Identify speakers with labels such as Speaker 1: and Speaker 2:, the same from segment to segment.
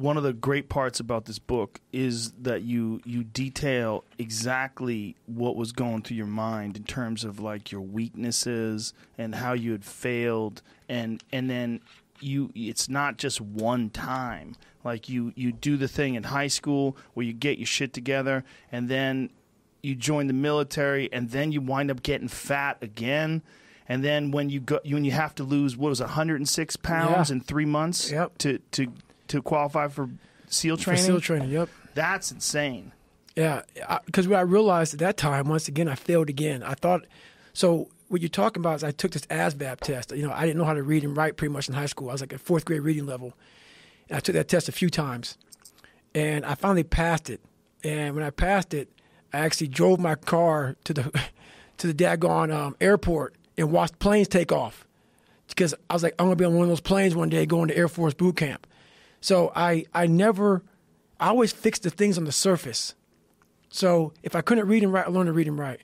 Speaker 1: one of the great parts about this book is that you you detail exactly what was going through your mind in terms of like your weaknesses and how you had failed and and then you it's not just one time like you you do the thing in high school where you get your shit together and then you join the military and then you wind up getting fat again and then when you go when you have to lose what was 106 pounds
Speaker 2: Yeah.
Speaker 1: in 3 months
Speaker 2: Yep.
Speaker 1: to to to qualify for SEAL
Speaker 2: For
Speaker 1: training
Speaker 2: SEAL training. Yep.
Speaker 1: that's insane
Speaker 2: Yeah, because what I realized at that time, once again, I failed again. I thought, so what you're talking about is I took this ASVAB test. You know, I didn't know how to read and write pretty much in high school. I was like at fourth grade reading level. And I took that test a few times, and I finally passed it. And when I passed it, I actually drove my car to the to the daggone um, airport and watched planes take off because I was like, I'm gonna be on one of those planes one day going to Air Force boot camp. So I I never, I always fixed the things on the surface. So if I couldn't read and write, I learned to read and write.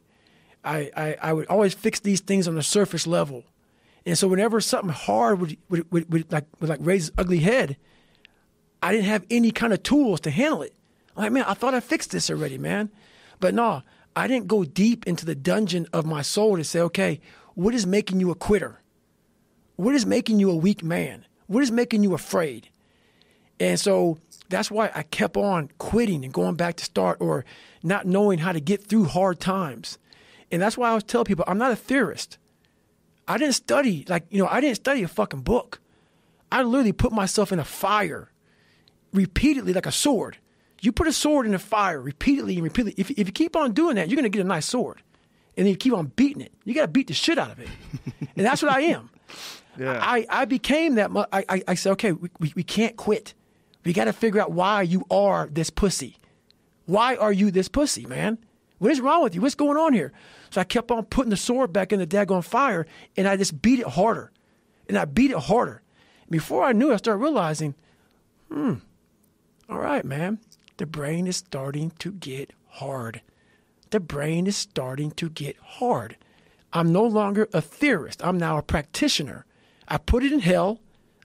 Speaker 2: I, I, I would always fix these things on the surface level. And so whenever something hard would, would, would, would like would like raise its ugly head, I didn't have any kind of tools to handle it. I'm like, man, I thought I fixed this already, man. But no, I didn't go deep into the dungeon of my soul to say, okay, what is making you a quitter? What is making you a weak man? What is making you afraid? And so that's why I kept on quitting and going back to start or not knowing how to get through hard times. And that's why I always tell people I'm not a theorist. I didn't study, like, you know, I didn't study a fucking book. I literally put myself in a fire repeatedly like a sword. You put a sword in a fire repeatedly and repeatedly. If, if you keep on doing that, you're going to get a nice sword. And then you keep on beating it. You got to beat the shit out of it. and that's what I am.
Speaker 1: Yeah.
Speaker 2: I, I became that. I, I said, okay, we, we, we can't quit. We got to figure out why you are this pussy. Why are you this pussy, man? What is wrong with you? What's going on here? So I kept on putting the sword back in the daggone fire, and I just beat it harder. And I beat it harder. Before I knew it, I started realizing, hmm, all right, man, the brain is starting to get hard. The brain is starting to get hard. I'm no longer a theorist. I'm now a practitioner. I put it in hell.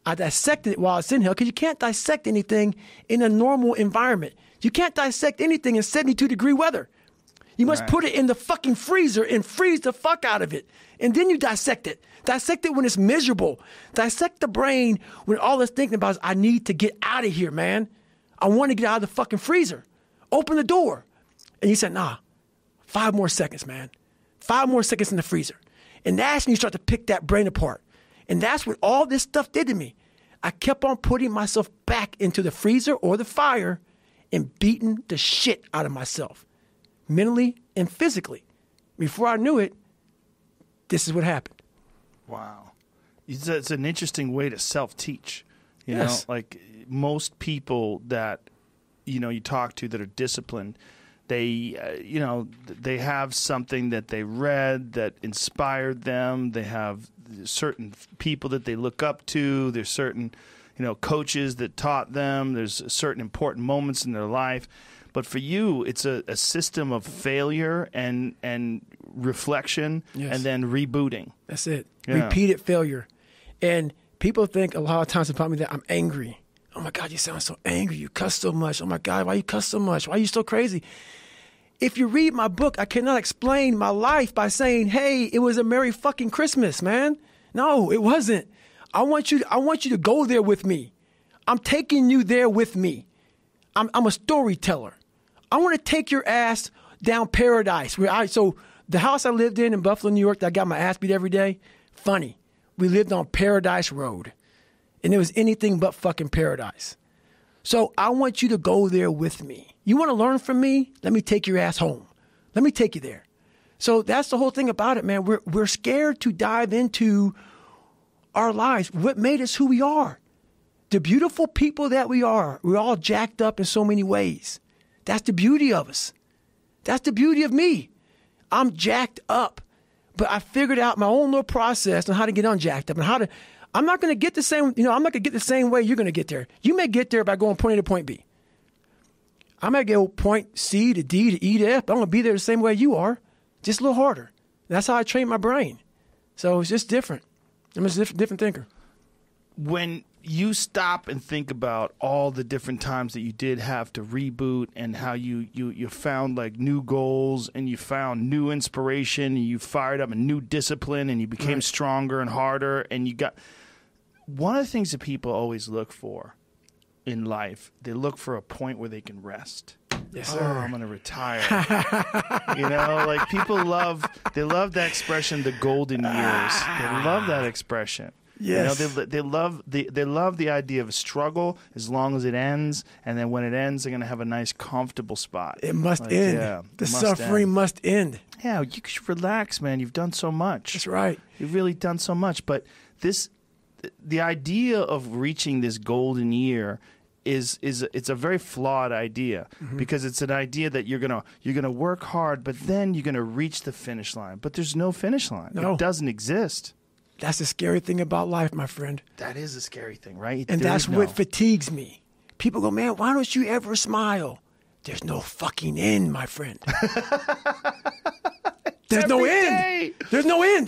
Speaker 2: I dissected it while it's in hell because you can't dissect anything in a normal environment. You can't dissect anything in 72 degree weather. You must
Speaker 1: Right.
Speaker 2: put it in the fucking freezer and freeze the fuck out of it. And then you dissect it. Dissect it when it's miserable. Dissect the brain when all it's thinking about is, I need to get out of here, man. I want to get out of the fucking freezer. Open the door. And you said, nah, five more seconds, man. Five more seconds in the freezer. And that's when you start to pick that brain apart. And that's what all this stuff did to me. I kept on putting myself back into the freezer or the fire and beating the shit out of myself, mentally and physically. Before I knew it, this is what happened.
Speaker 1: Wow, it's, it's an interesting way to self-teach. You
Speaker 2: Yes.
Speaker 1: know, like most people that you know you talk to that are disciplined, they uh, you know they have something that they read that inspired them. They have certain people that they look up to. There's certain you know coaches that taught them. There's certain important moments in their life. But for you, it's a, a system of failure and and reflection,
Speaker 2: Yes.
Speaker 1: and then rebooting.
Speaker 2: That's it.
Speaker 1: Yeah.
Speaker 2: Repeated failure. And people think a lot of times about me that I'm angry. Oh my God, you sound so angry. You cuss so much. Oh my God, why you cuss so much? Why are you so crazy? If you read my book, I cannot explain my life by saying, "Hey, it was a merry fucking Christmas, man." No, it wasn't. I want you. I want you to go there with me. I'm taking you there with me. I'm, I'm a storyteller. I want to take your ass down paradise. Where I so the house I lived in in Buffalo, New York, that I got my ass beat every day. Funny, we lived on Paradise Road, and it was anything but fucking paradise. So I want you to go there with me. You want to learn from me? Let me take your ass home. Let me take you there. So that's the whole thing about it, man. We're we're scared to dive into our lives. What made us who we are? the beautiful people that we are, we're all jacked up in so many ways. That's the beauty of us. That's the beauty of me. I'm jacked up, but I figured out my own little process on how to get unjacked up and how to. I'm not going to get the same, you know, I'm not going to get the same way you're going to get there. You may get there by going point A to point B. I might go point C to D to E to F, but I'm going to be there the same way you are, just a little harder. That's how I train my brain. So it's just different. I'm just a different, different thinker.
Speaker 1: when you stop and think about all the different times that you did have to reboot and how you you you found like new goals and you found new inspiration and you fired up a new discipline and you became
Speaker 2: Right.
Speaker 1: stronger and harder and you got one of the things that people always look for in life they look for a point where they can rest
Speaker 2: Yes,
Speaker 1: oh. I'm gonna retire. you know, like people love they love that expression, the golden years. They love that expression.
Speaker 2: Yes.
Speaker 1: You know, they, they love the they love the idea of a struggle as long as it ends, and then when it ends, they're gonna have a nice, comfortable spot.
Speaker 2: It must
Speaker 1: Like,
Speaker 2: end.
Speaker 1: Yeah,
Speaker 2: the
Speaker 1: must
Speaker 2: suffering
Speaker 1: end.
Speaker 2: must end.
Speaker 1: Yeah, you should relax, man. You've done so much.
Speaker 2: That's right.
Speaker 1: You've really done so much. But this, the idea of reaching this golden year is is it's a very flawed idea
Speaker 2: Mm-hmm.
Speaker 1: because it's an idea that you're gonna you're gonna work hard, but then you're gonna reach the finish line. But there's no finish line.
Speaker 2: No.
Speaker 1: It doesn't exist.
Speaker 2: That's the scary thing about life, my friend.
Speaker 1: That is a scary thing, right?
Speaker 2: And
Speaker 1: There
Speaker 2: that's
Speaker 1: is
Speaker 2: what
Speaker 1: no-
Speaker 2: fatigues me. People go, man, why don't you ever smile? There's no fucking end, my friend. There's no end.
Speaker 1: day.
Speaker 2: There's no end.